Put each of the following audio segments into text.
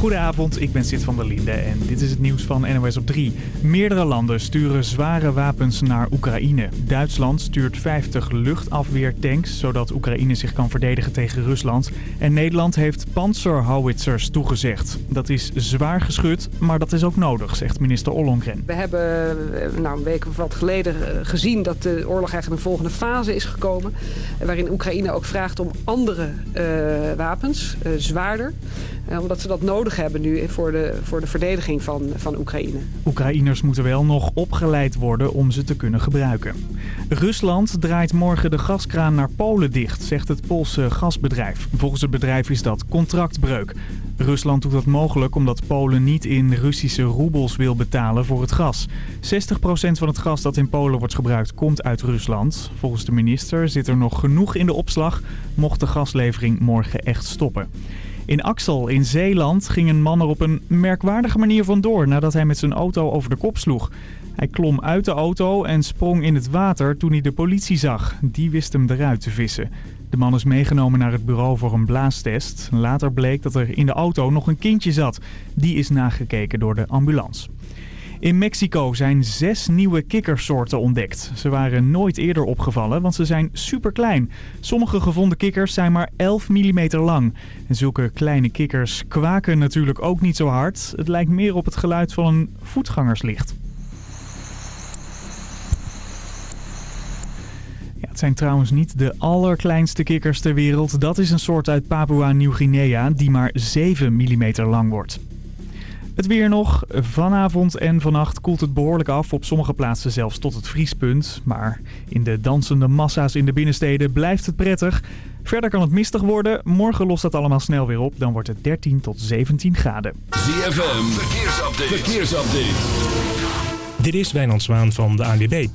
Goedenavond, ik ben Sid van der Linde en dit is het nieuws van NOS op 3. Meerdere landen sturen zware wapens naar Oekraïne. Duitsland stuurt 50 luchtafweertanks, zodat Oekraïne zich kan verdedigen tegen Rusland. En Nederland heeft panzerhowitzers toegezegd. Dat is zwaar geschud, maar dat is ook nodig, zegt minister Ollongren. We hebben eh, nou, een week of wat geleden eh, gezien dat de oorlog eigenlijk een volgende fase is gekomen. Waarin Oekraïne ook vraagt om andere uh, wapens, uh, zwaarder. Omdat ze dat nodig hebben nu voor de, voor de verdediging van, van Oekraïne. Oekraïners moeten wel nog opgeleid worden om ze te kunnen gebruiken. Rusland draait morgen de gaskraan naar Polen dicht, zegt het Poolse gasbedrijf. Volgens het bedrijf is dat contractbreuk. Rusland doet dat mogelijk omdat Polen niet in Russische roebels wil betalen voor het gas. 60% van het gas dat in Polen wordt gebruikt komt uit Rusland. Volgens de minister zit er nog genoeg in de opslag mocht de gaslevering morgen echt stoppen. In Axel in Zeeland ging een man er op een merkwaardige manier vandoor nadat hij met zijn auto over de kop sloeg. Hij klom uit de auto en sprong in het water toen hij de politie zag. Die wist hem eruit te vissen. De man is meegenomen naar het bureau voor een blaastest. Later bleek dat er in de auto nog een kindje zat. Die is nagekeken door de ambulance. In Mexico zijn zes nieuwe kikkersoorten ontdekt. Ze waren nooit eerder opgevallen, want ze zijn super klein. Sommige gevonden kikkers zijn maar 11 mm lang. En zulke kleine kikkers kwaken natuurlijk ook niet zo hard. Het lijkt meer op het geluid van een voetgangerslicht. Het zijn trouwens niet de allerkleinste kikkers ter wereld. Dat is een soort uit Papua Nieuw-Guinea die maar 7 mm lang wordt. Het weer nog. Vanavond en vannacht koelt het behoorlijk af. Op sommige plaatsen zelfs tot het vriespunt. Maar in de dansende massa's in de binnensteden blijft het prettig. Verder kan het mistig worden. Morgen lost dat allemaal snel weer op. Dan wordt het 13 tot 17 graden. ZFM. Verkeersupdate. Verkeersupdate. Dit is Wijnand Zwaan van de ANWB.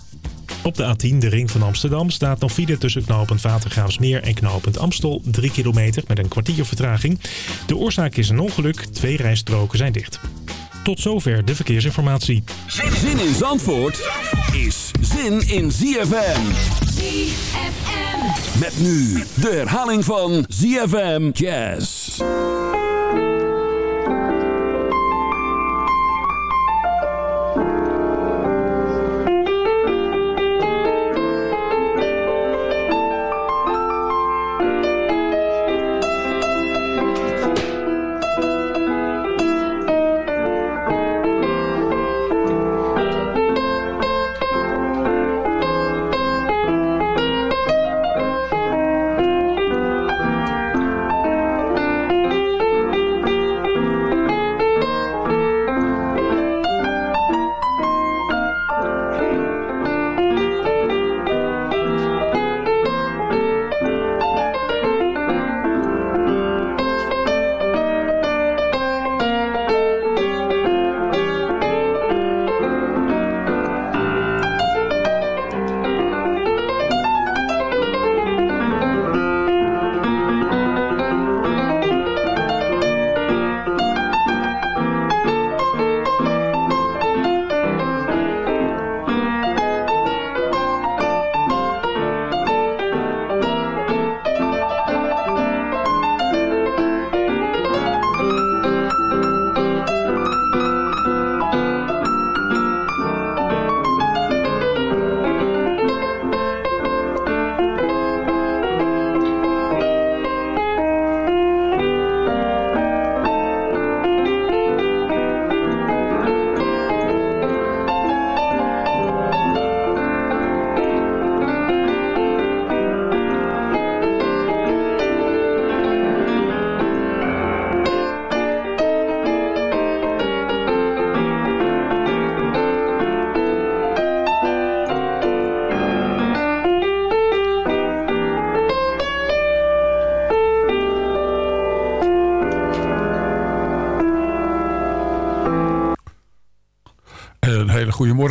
Op de A10, de ring van Amsterdam, staat nog file tussen knooppunt Watergraafsmeer en knooppunt Amstel. 3 kilometer met een kwartier vertraging. De oorzaak is een ongeluk. Twee rijstroken zijn dicht. Tot zover de verkeersinformatie. Zin in Zandvoort is zin in ZFM. ZFM. Met nu de herhaling van ZFM Jazz.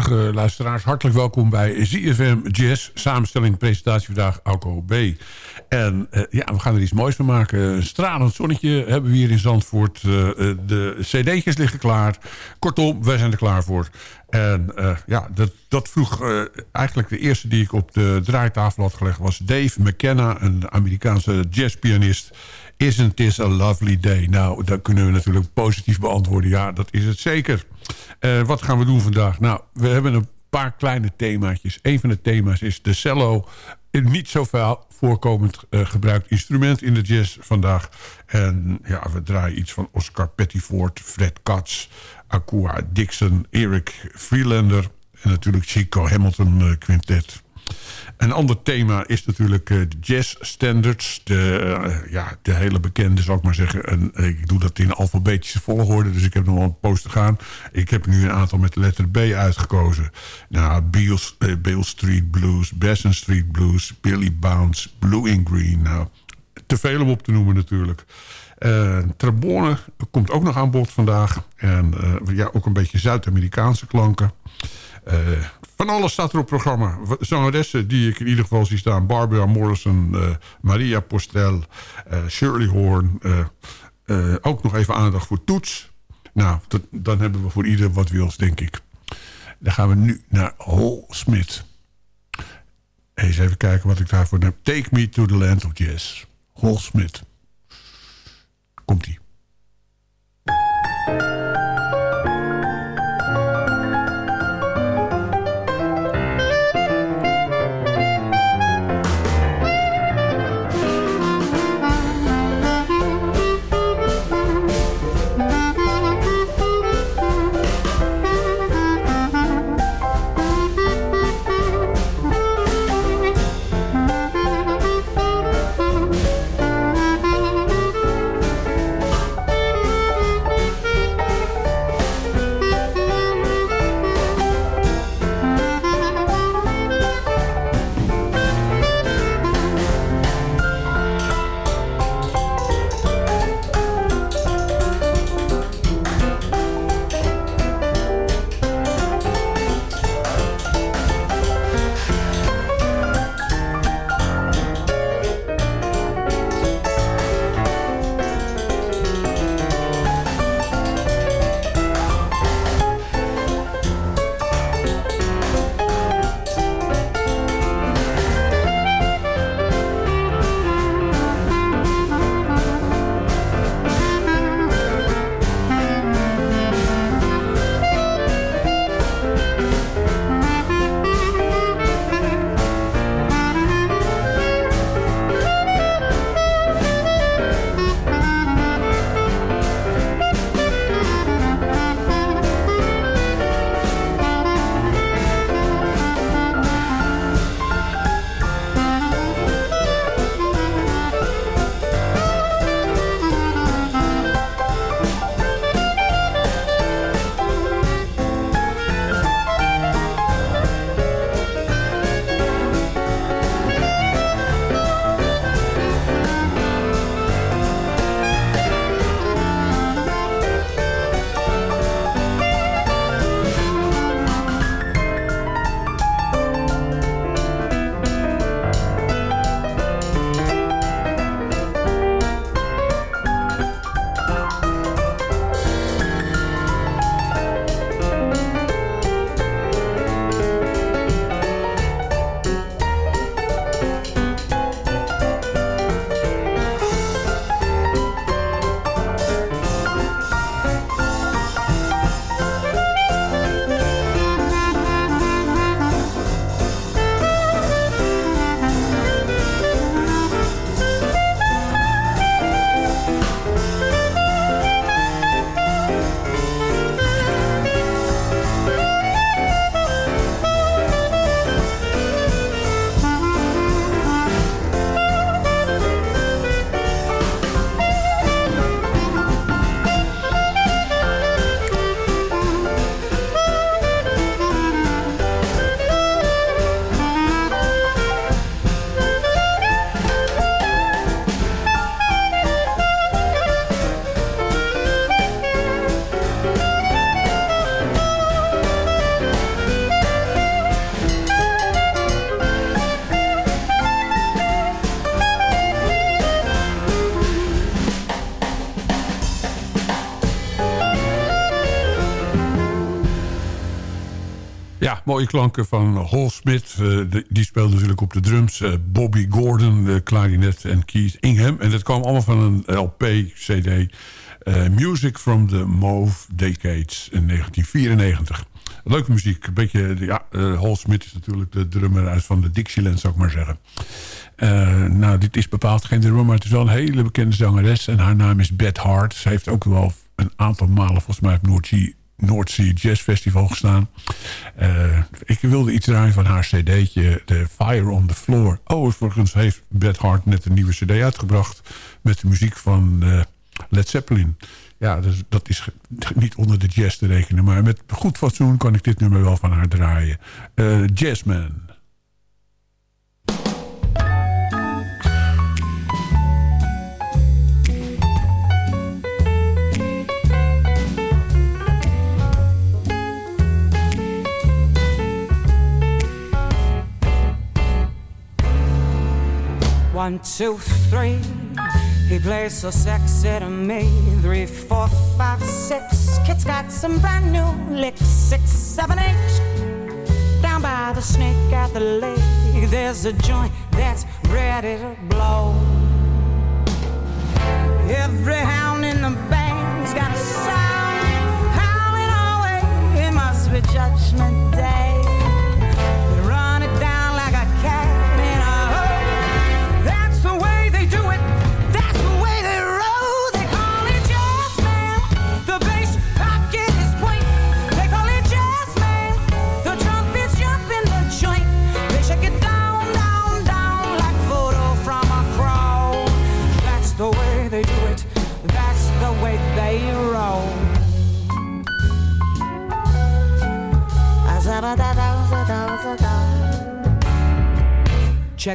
Goedemorgen luisteraars, hartelijk welkom bij ZFM Jazz. Samenstelling, presentatie vandaag, Alco B. En uh, ja, we gaan er iets moois van maken. Een stralend zonnetje hebben we hier in Zandvoort. Uh, de cd'tjes liggen klaar. Kortom, wij zijn er klaar voor. En ja, dat, dat vroeg eigenlijk de eerste die ik op de draaitafel had gelegd... was Dave McKenna, een Amerikaanse jazzpianist Isn't this a lovely day? Nou, dat kunnen we natuurlijk positief beantwoorden. Ja, dat is het zeker. Uh, wat gaan we doen vandaag? Nou, we hebben een paar kleine themaatjes. Een van de thema's is de cello. Een niet zo veel voorkomend uh, gebruikt instrument in de jazz vandaag. En ja, we draaien iets van Oscar Pettiford, Fred Katz... Akua Dixon, Eric Freelander... en natuurlijk Chico Hamilton uh, Quintet. Een ander thema is natuurlijk uh, de jazz standards. De, uh, ja, de hele bekende, zal ik maar zeggen. En, uh, ik doe dat in alfabetische volgorde, dus ik heb nog wel een post te gaan. Ik heb nu een aantal met de letter B uitgekozen. Nou, Beale, Street Blues, Besson Street Blues, Billy Bounce, Blue in Green. Nou, te veel om op te noemen natuurlijk. Uh, Trabone komt ook nog aan bod vandaag. En ja, ook een beetje Zuid-Amerikaanse klanken. Uh, van alles staat er op programma. Zangeressen die ik in ieder geval zie staan. Barbara Morrison, Maria Postel, Shirley Horn. ook nog even aandacht voor Toets. Nou, dat, dan hebben we voor ieder wat wils, denk ik. Dan gaan we nu naar Hol Smith. Eens even kijken wat ik daarvoor heb. Take me to the land of jazz. Hol Smith. Komt-ie. Mooie klanken van Hall Smith. Uh, die speelde natuurlijk op de drums. Uh, Bobby Gordon, de klarinet en Keith Ingham. En dat kwam allemaal van een LP-CD. Uh, Music from the Mauve Decades in 1994. Leuke muziek. Een beetje, ja, Hall Smith is natuurlijk de drummer uit van de Dixieland, zou ik maar zeggen. nou, dit is bepaald geen drummer, maar het is wel een hele bekende zangeres. En haar naam is Beth Hart. Ze heeft ook wel een aantal malen volgens mij op Noordzee Noordzee Jazz Festival gestaan. Uh, ik wilde iets draaien van haar cd'tje, The Fire on the Floor. Oh, volgens heeft Beth Hart net een nieuwe cd uitgebracht... met de muziek van uh, Led Zeppelin. Ja, dus dat is niet onder de jazz te rekenen... maar met goed fatsoen kan ik dit nummer wel van haar draaien. Uh, Jazzman. One, two, three. He plays so sexy to me. Three, four, five, six. Kid's got some brand new licks. Six, seven, eight. Down by the snake at the lake, there's a joint that's ready to blow. Every hound in the band's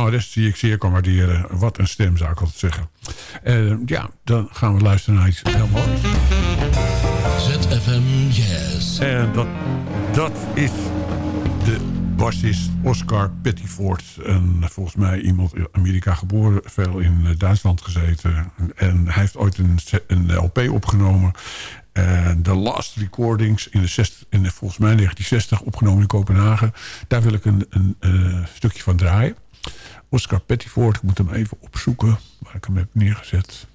Zangeres die ik zeer kan waarderen. Wat een stem zou ik altijd zeggen. Uh, ja, dan gaan we luisteren naar iets heel moois. ZFM Jazz. En dat, dat is de bassist Oscar Pettiford. En volgens mij iemand in Amerika geboren, veel in eh, Duitsland gezeten. En hij heeft ooit een, een LP opgenomen. De Last Recordings in, de 60, in de, volgens mij 1960 opgenomen in Kopenhagen. Daar wil ik een, een, een stukje van draaien. Oscar Pettiford, ik moet hem even opzoeken waar ik hem heb neergezet.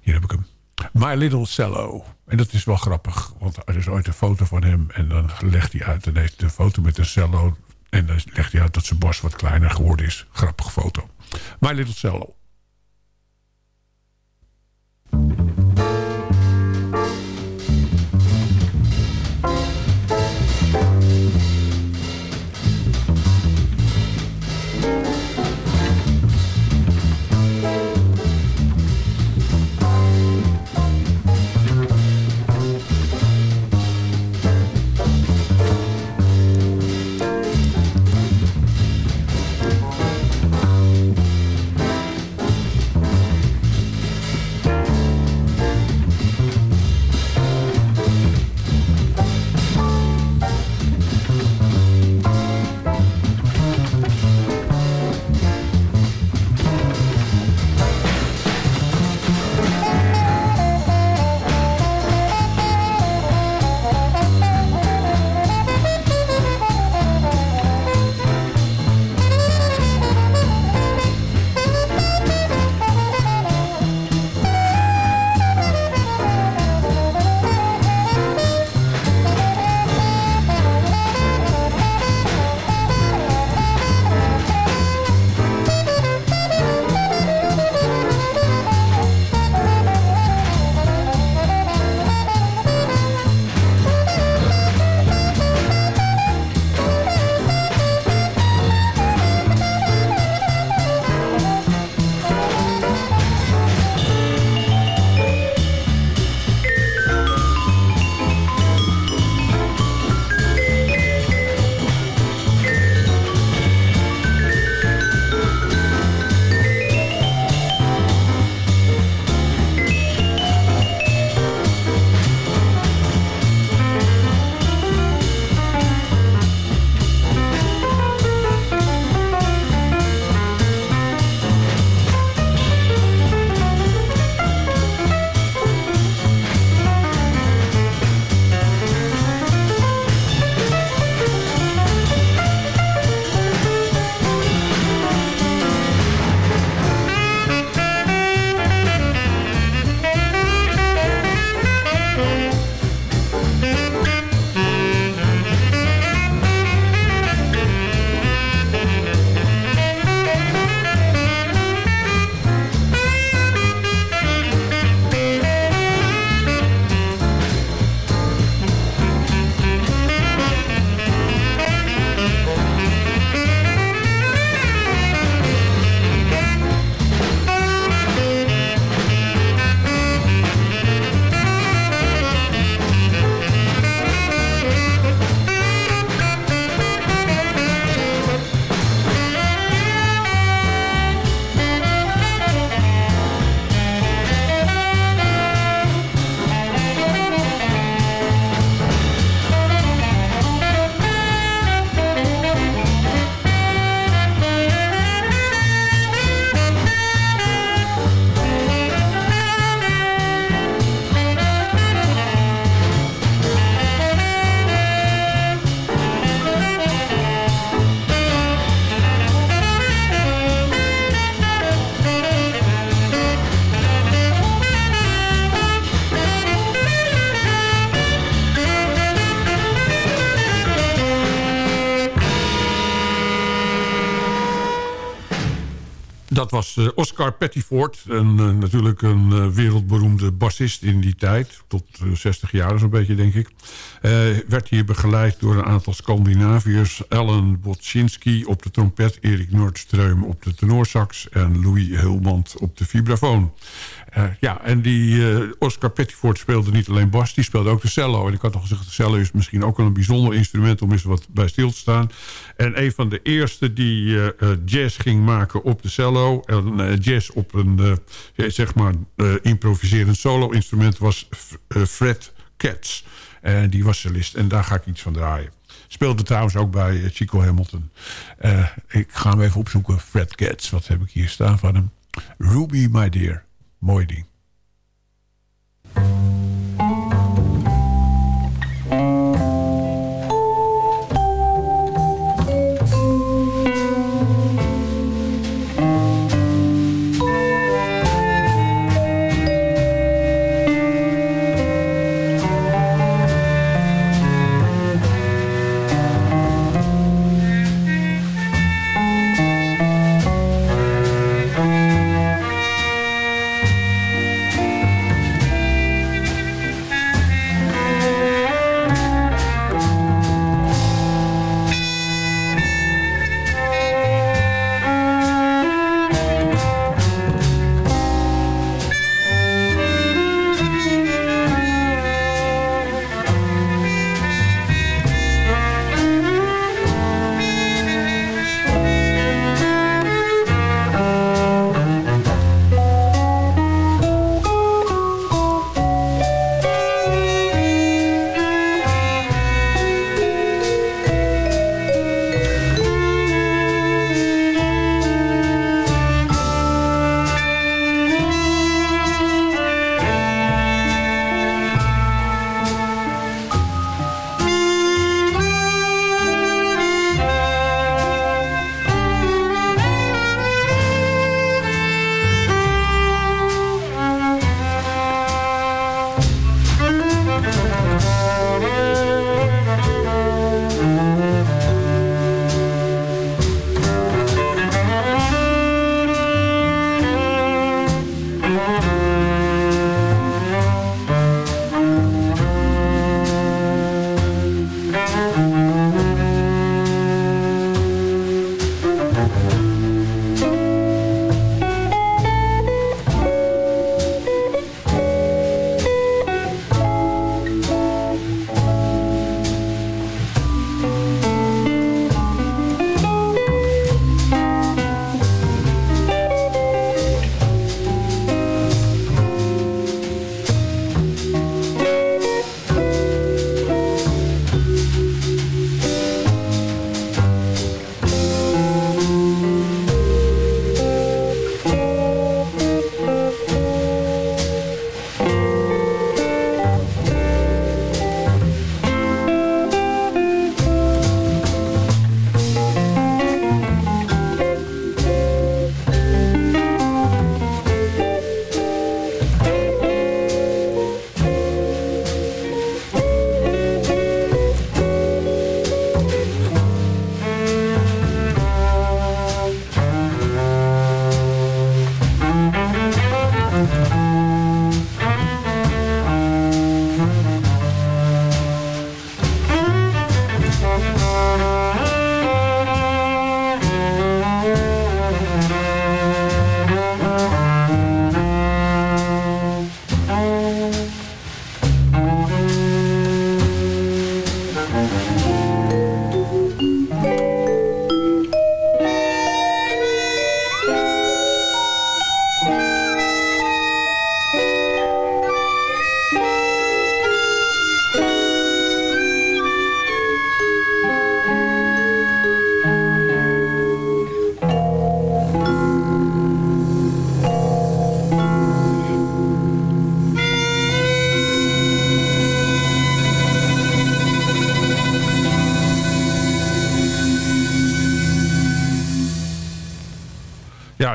Hier heb ik hem. My Little Cello. En dat is wel grappig, want er is ooit een foto van hem... en dan legt hij uit, en heeft een foto met een cello... en dan legt hij uit dat zijn borst wat kleiner geworden is. Grappige foto. My Little Cello. Dat was uh, Oscar Pettiford. En, uh, natuurlijk een uh, wereldberoemde bassist in die tijd. Tot 60 jaar zo'n beetje, denk ik. werd hier begeleid door een aantal Scandinaviërs. Ellen Botschinski op de trompet. Erik Nordström op de tenorsax. En Louis Hulmand op de vibrafoon. Ja, en die Oscar Pettiford speelde niet alleen bas. Die speelde ook de cello. En ik had al gezegd, de cello is misschien ook wel een bijzonder instrument... om eens wat bij stil te staan. En een van de eerste die jazz ging maken op de cello en jazz op een zeg maar improviserend solo-instrument was Fred Katz. En die was cellist en daar ga ik iets van draaien. Speelde trouwens ook bij Chico Hamilton. ik ga hem even opzoeken. Fred Getz, wat heb ik hier staan van hem? Ruby, my dear. Mooi ding.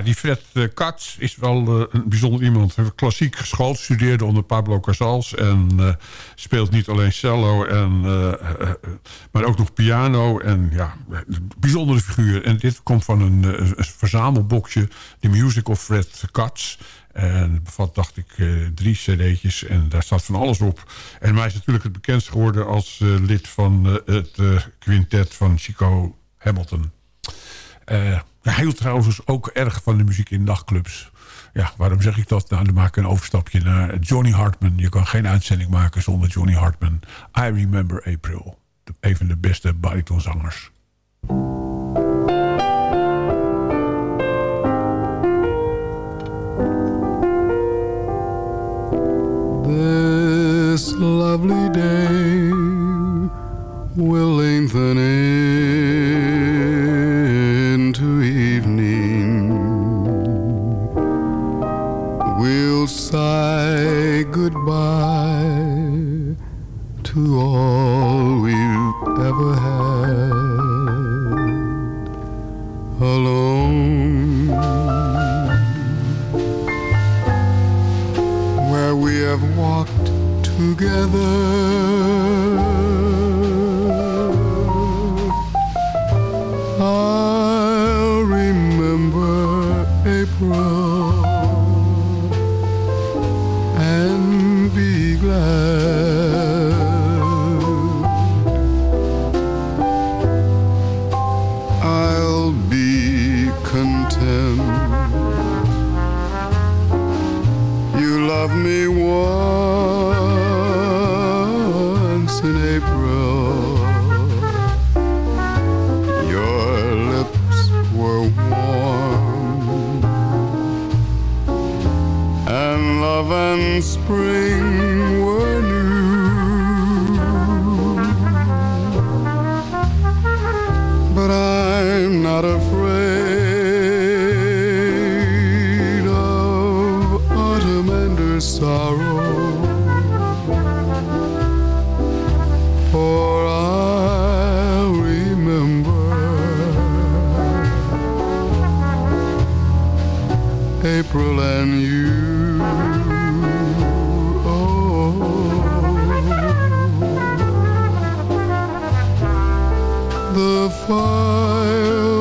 Die Fred uh, Katz is wel uh, een bijzonder iemand. Hij heeft klassiek geschoold, studeerde onder Pablo Casals... en uh, speelt niet alleen cello, en, maar ook nog piano. En ja, een bijzondere figuur. En dit komt van een, een verzamelboxje, Music of Fred Katz... En bevat, dacht ik, drie cd'tjes. En daar staat van alles op. En hij is natuurlijk het bekendst geworden als lid van het quintet van Chico Hamilton. Hij hield trouwens ook erg van de muziek in nachtclubs. Ja, waarom zeg ik dat? Nou, dan maak ik een overstapje naar Johnny Hartman. Je kan geen uitzending maken zonder Johnny Hartman. I Remember April. Een van de beste baritonzangers. This lovely day will lengthen we'll sigh goodbye to all we've ever had alone. Where we have walked together April and you. Oh, the fire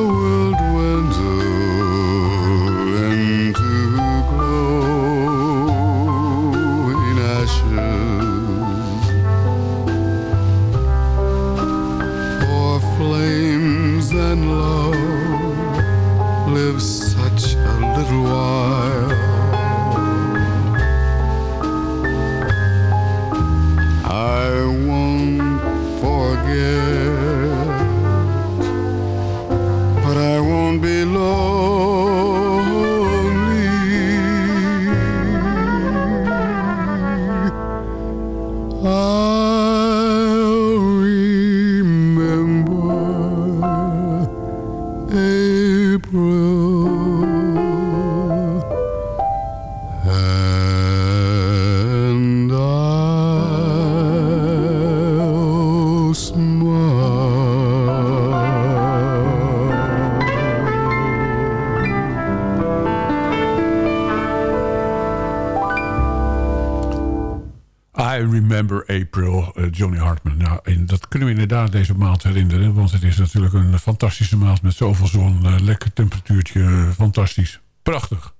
Johnny Hartman. Nou, en dat kunnen we inderdaad deze maand herinneren. Want het is natuurlijk een fantastische maand met zoveel zon. eh, lekker temperatuurtje, fantastisch. Prachtig.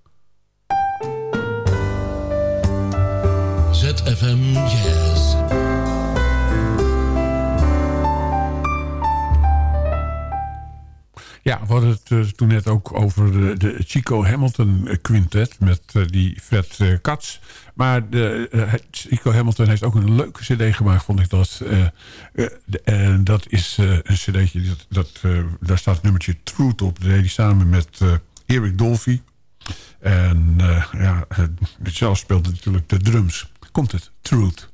ZFM Jazz. Ja, we hadden het eh, toen net ook over de, de Chico Hamilton eh, Quintet met die Fred Katz. Maar de, eh, Chico Hamilton heeft ook een leuke cd gemaakt, vond ik dat. Eh, eh, en dat is eh, een cd'tje, dat, dat, eh, daar staat het nummertje Truth op. Dat deed hij samen met eh, Eric Dolphy. En eh, ja, eh, zelf speelde natuurlijk de drums. Komt het, Truth.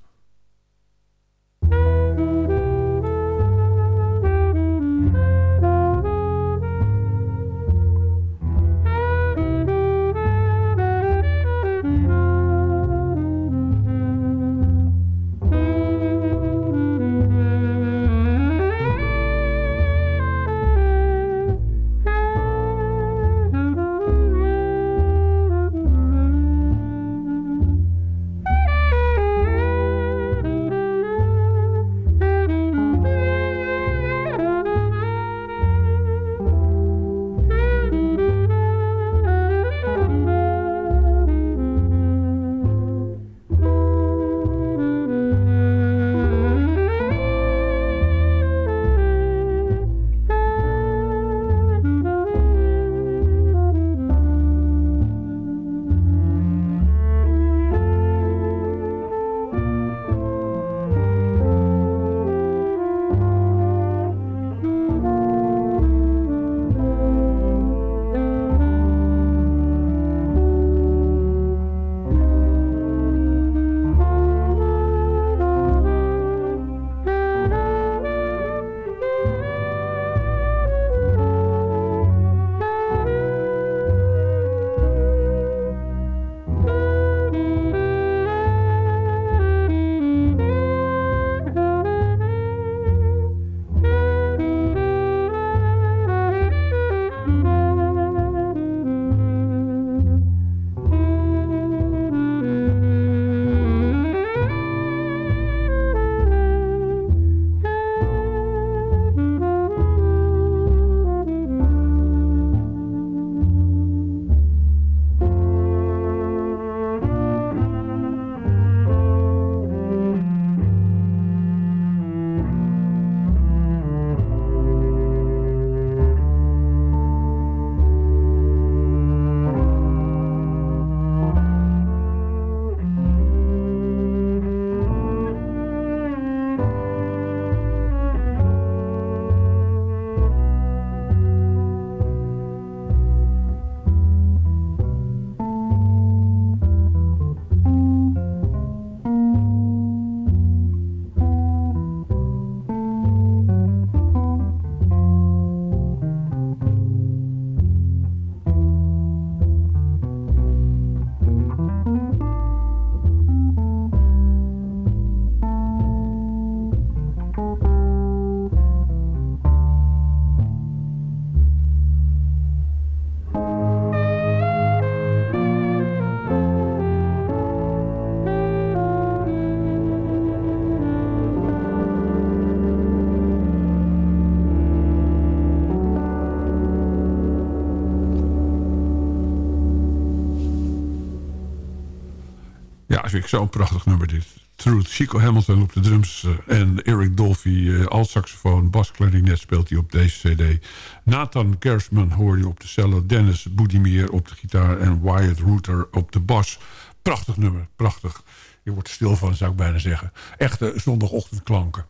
Ik zo'n prachtig nummer dit. Truth. Chico Hamilton op de drums eh, en Eric Dolphy uh, alt saxofoon, basklarinet speelt hij op deze cd. Nathan Gersman hoor je op de cello, Dennis Boudimier op de gitaar en Wyatt Rooter op de bas. Prachtig nummer, prachtig. Je wordt stil van, zou ik bijna zeggen. Echte zondagochtendklanken.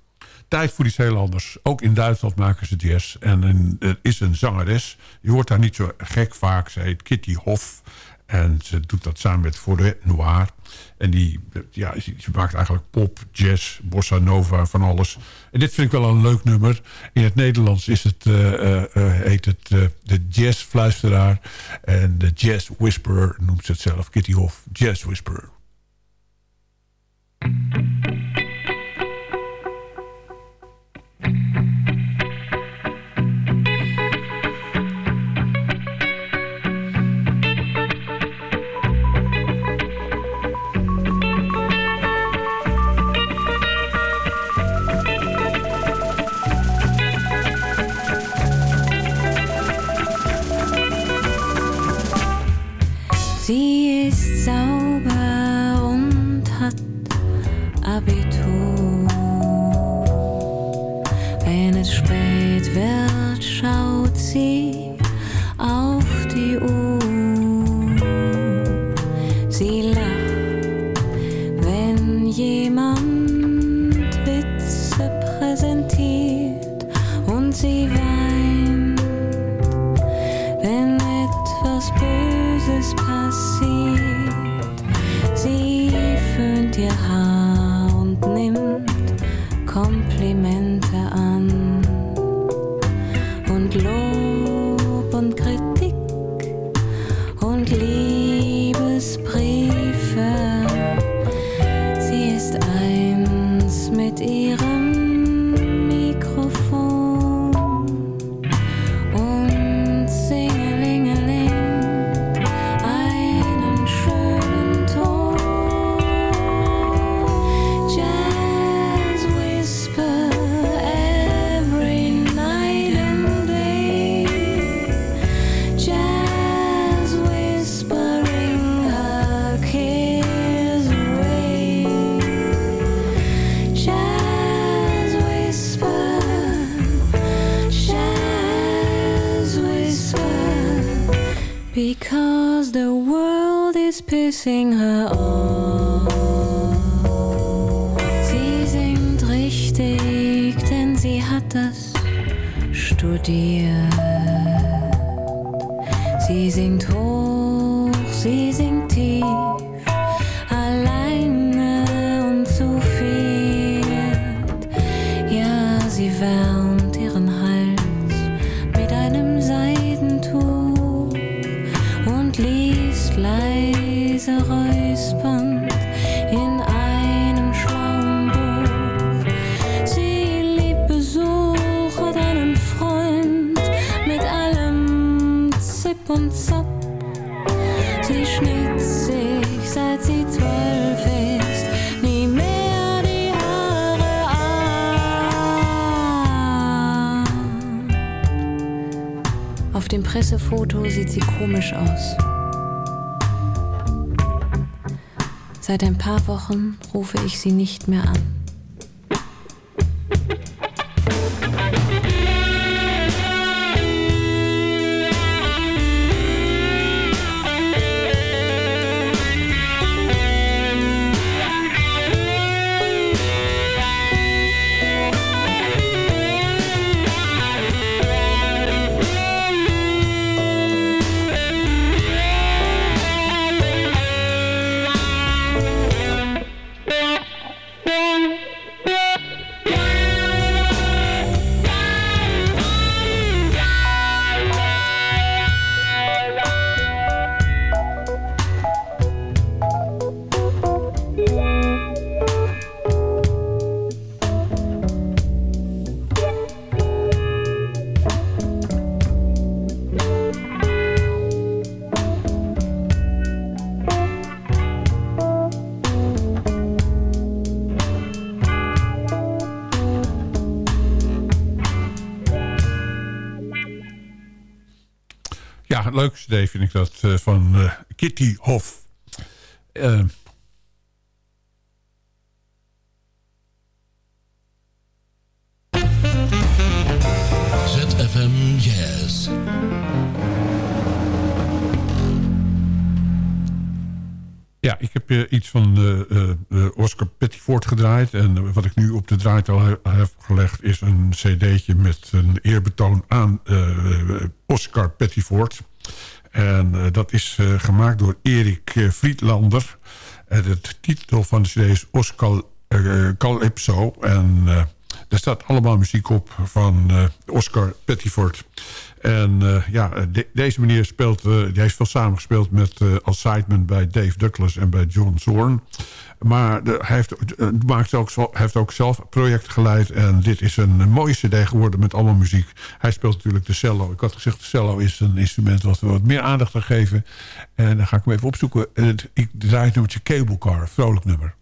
Tijd voor iets heel anders. Ook in Duitsland maken ze jazz. En er is een zangeres. Je hoort haar niet zo gek vaak. Ze heet Kitty Hoff. En ze doet dat samen met Forêt Noir. En die, ja, ze maakt eigenlijk pop, jazz, bossa nova, van alles. En dit vind ik wel een leuk nummer. In het Nederlands is het, uh, heet het uh, de jazzfluisteraar. En de jazz whisperer noemt ze het zelf. Kitty Hoff, jazz whisperer. Seit ein paar Wochen rufe ich sie nicht mehr an. leuke cd vind ik dat eh, van eh, Kitty Hof. Eh, ZFM Jazz. Ja, ik heb uh, iets van uh, uh, Oscar Pettiford gedraaid. En wat ik nu op de draaital heb gelegd... is een cd'tje met een eerbetoon aan Oscar Pettiford. En dat is gemaakt door Erik Friedlander. En de titel van de cd is Oscar Calypso. En er staat allemaal muziek op van Oscar Pettiford. En ja, de, deze meneer speelt, uh, die heeft veel samengespeeld met uh, bij Dave Douglas en bij John Zorn. Maar hij, heeft, maakt ook, heeft ook zelf projecten geleid. En dit is een mooie cd geworden met allemaal muziek. Hij speelt natuurlijk de cello. Ik had gezegd, de cello is een instrument wat we wat meer aandacht aan geven. En dan ga ik hem even opzoeken. En ik draai het nummertje Cable Car, vrolijk nummer.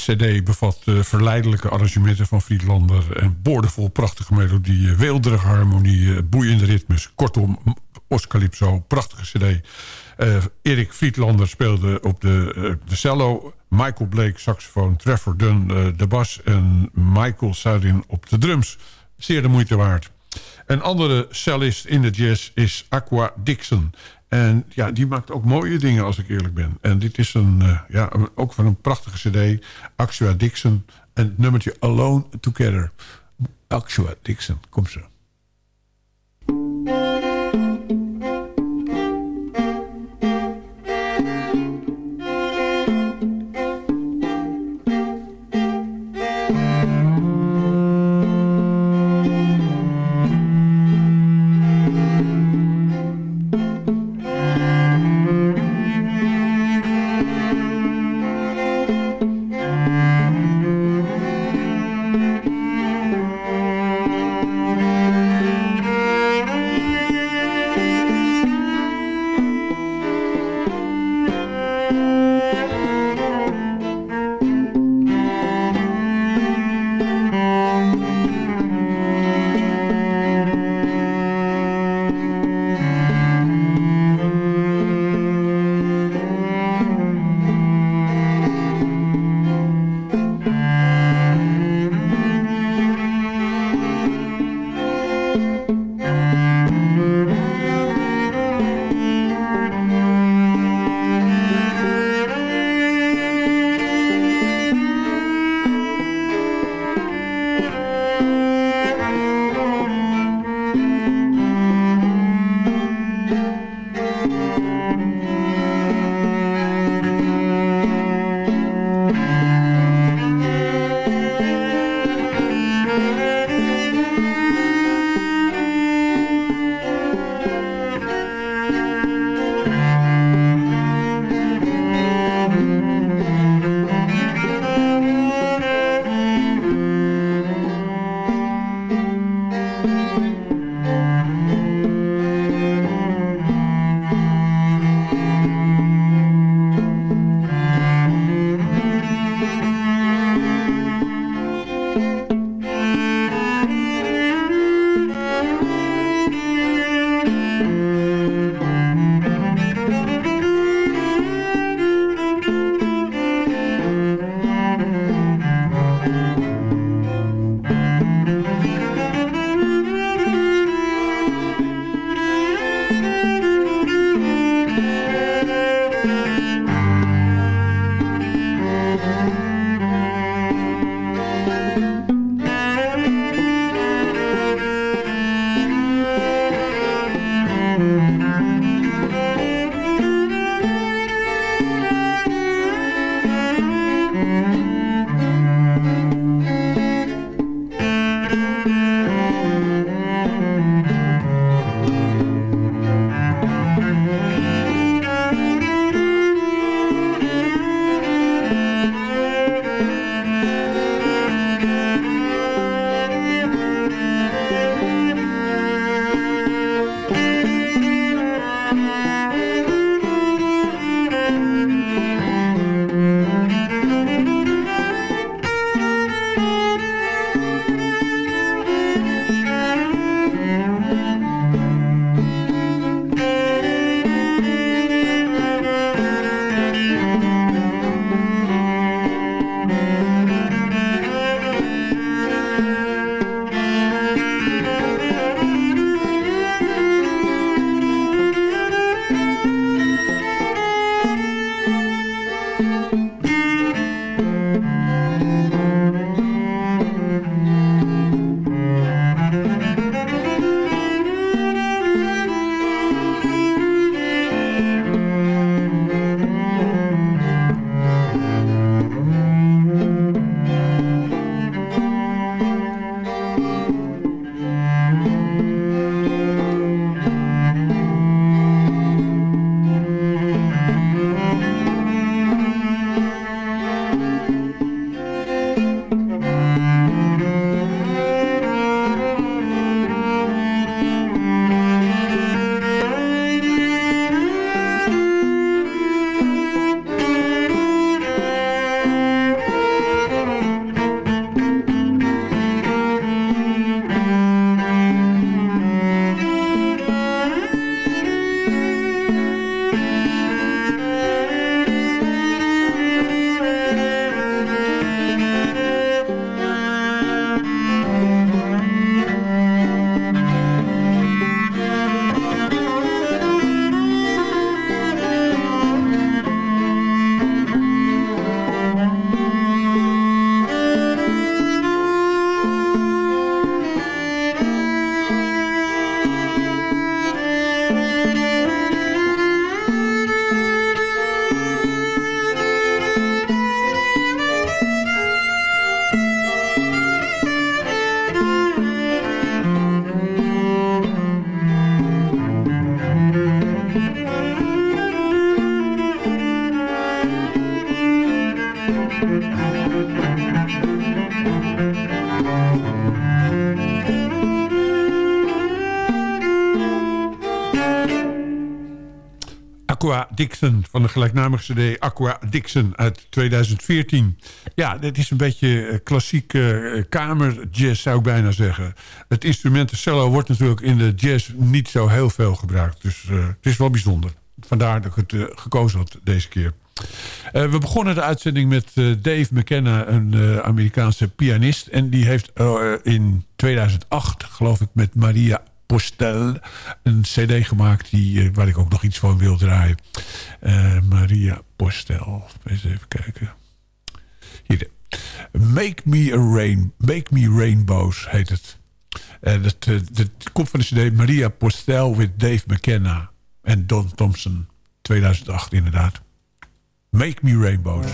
Cd bevat uh, verleidelijke arrangementen van Friedlander... en boordevol prachtige melodieën, weelderige harmonie, boeiende ritmes. Kortom, Oscalypso, prachtige cd. Uh, Erik Friedlander speelde op de, de cello... Michael Blake saxofoon, Trevor Dunn de bas... en Michael Sardin op de drums. Zeer de moeite waard. Een andere cellist in de jazz is Aqua Dixon. En ja, die maakt ook mooie dingen als ik eerlijk ben. En dit is een, uh, ja, ook van een prachtige cd. Axua Dixon en het nummertje Alone Together. Axua Dixon, kom zo. Dixon van de gelijknamige cd Aqua Dixon uit 2014. Ja, dit is een beetje eh, klassieke eh, kamerjazz zou ik bijna zeggen. Het instrument de cello wordt natuurlijk in de jazz niet zo heel veel gebruikt. Dus uh, het is wel bijzonder. Vandaar dat ik het gekozen had deze keer. We begonnen de uitzending met Dave McKenna, een Amerikaanse pianist. En die heeft in 2008, geloof ik, met Maria Postel een cd gemaakt die, waar ik ook nog iets van wil draaien. Maria Postel, eens even kijken. Hier. Make Me, a Rain, Make Me Rainbows heet het. dat, dat komt van de cd Maria Postel with Dave McKenna en Don Thompson. 2008 inderdaad. Make Me Rainbows.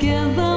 Together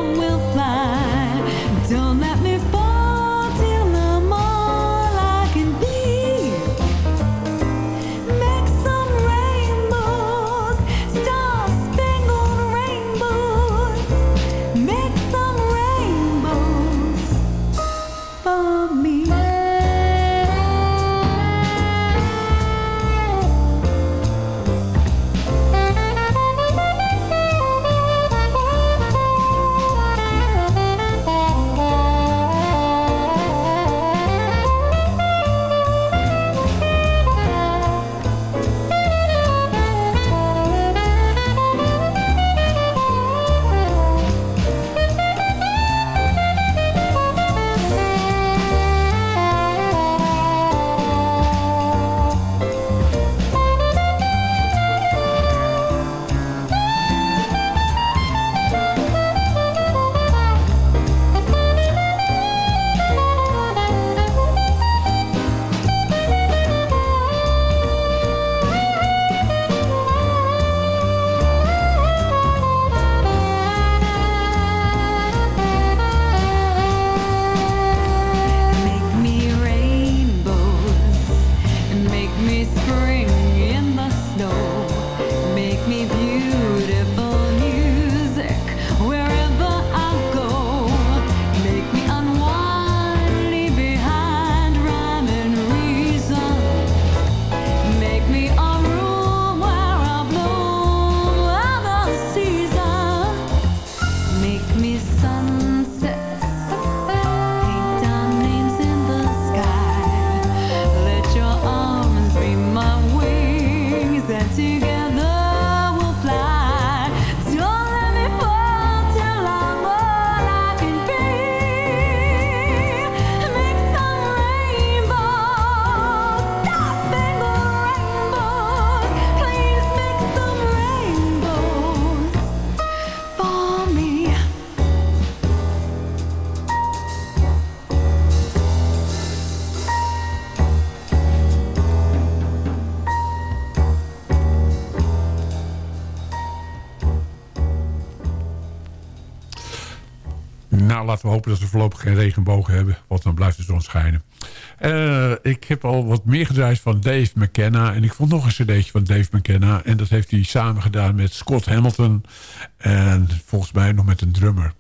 we hopen dat we voorlopig geen regenbogen hebben. Want dan blijft de zon schijnen. Eh, ik heb al wat meer gedraaid van Dave McKenna. En ik vond nog een cd'tje van Dave McKenna. En dat heeft hij samen gedaan met Scott Hamilton. En volgens mij nog met een drummer.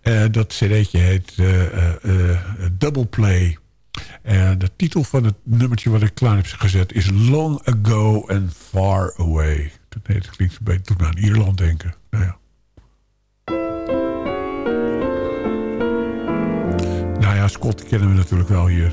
Eh, dat cd'tje heet eh, Double Play. En de titel van het nummertje wat ik klaar heb gezet is Long Ago and Far Away. Nee, dat klinkt een beetje me aan Ierland denken. Nou ja. Ja, Scott kennen we natuurlijk wel hier.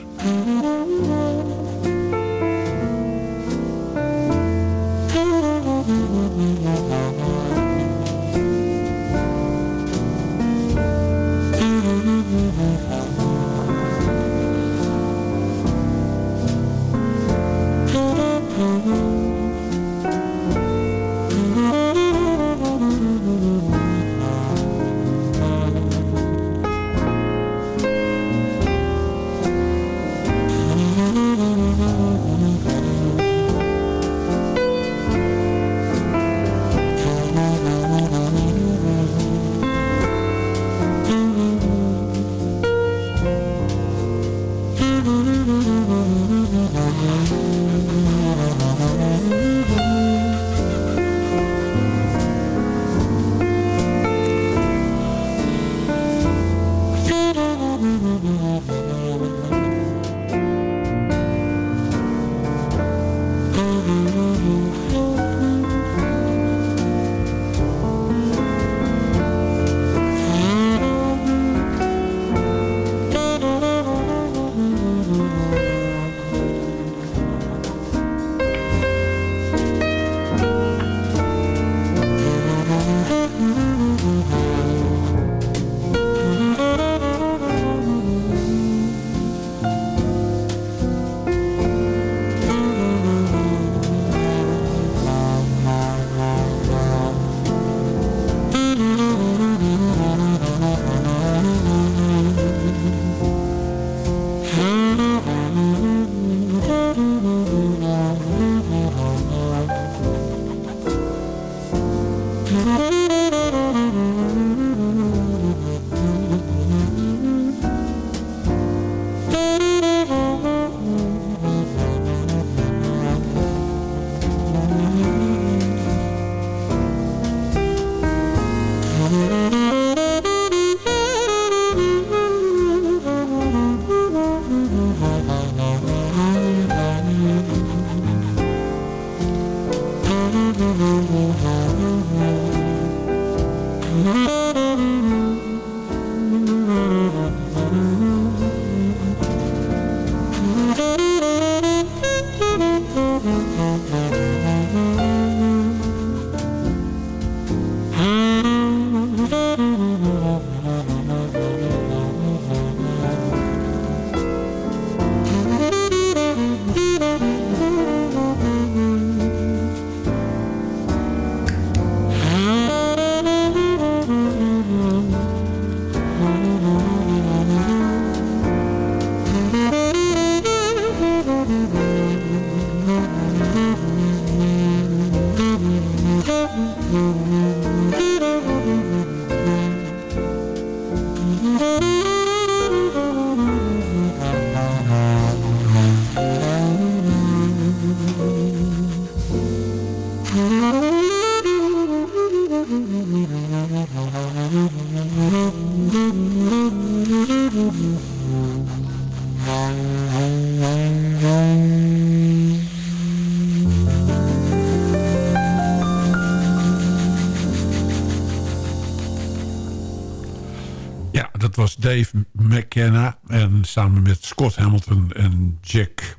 Dave McKenna. En samen met Scott Hamilton en Jack...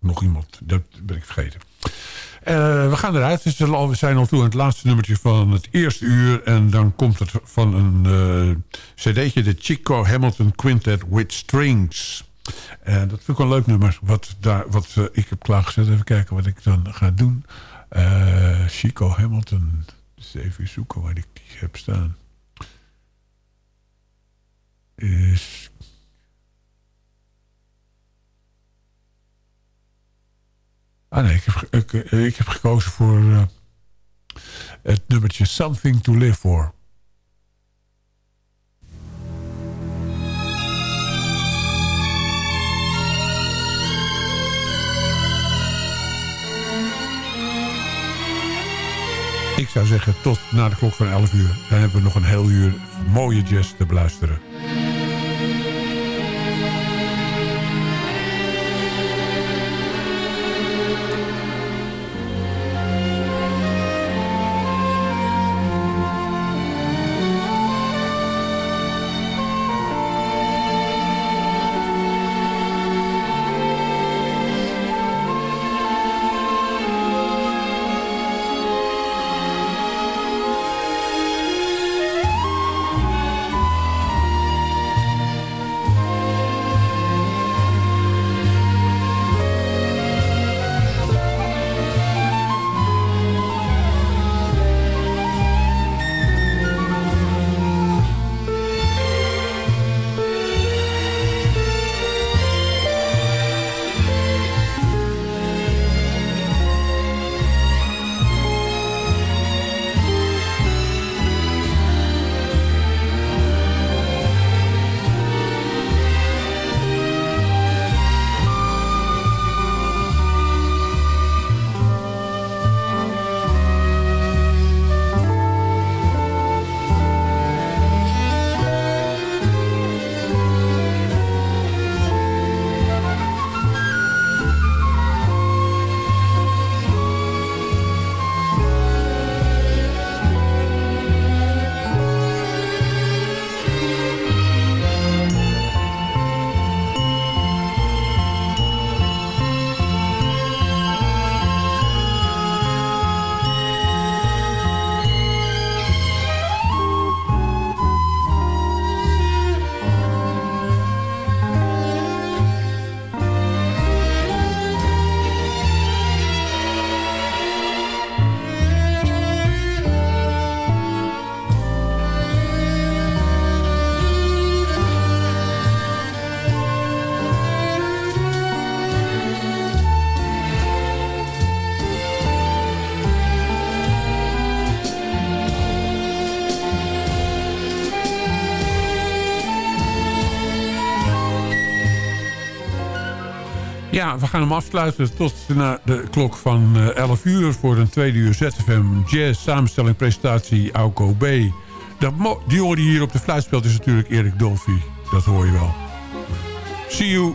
Nog iemand, dat ben ik vergeten. Eh, we gaan eruit. Al- We zijn al toe aan het laatste nummertje van het eerste uur. En dan komt het van een eh, cd'tje. De Chico Hamilton Quintet with Strings. En dat vind ik een leuk nummer. Wat, daar, wat ik heb klaargezet. Even kijken wat ik dan ga doen. Chico Hamilton. Dus even zoeken waar ik die heb staan. Is... Ah nee, ik heb, ik, eh, ik heb gekozen voor eh, het nummertje Something to Live For. Ik zou zeggen tot na de klok van 11 uur. Dan hebben we nog een heel uur mooie jazz te beluisteren. Ja, we gaan hem afsluiten tot naar de klok van eh, 11 uur... voor een tweede uur ZFM Jazz samenstelling presentatie Auko B. Dat die jongen die hier op de fluit speelt is natuurlijk Erik Dolphy. Dat hoor je wel. See you.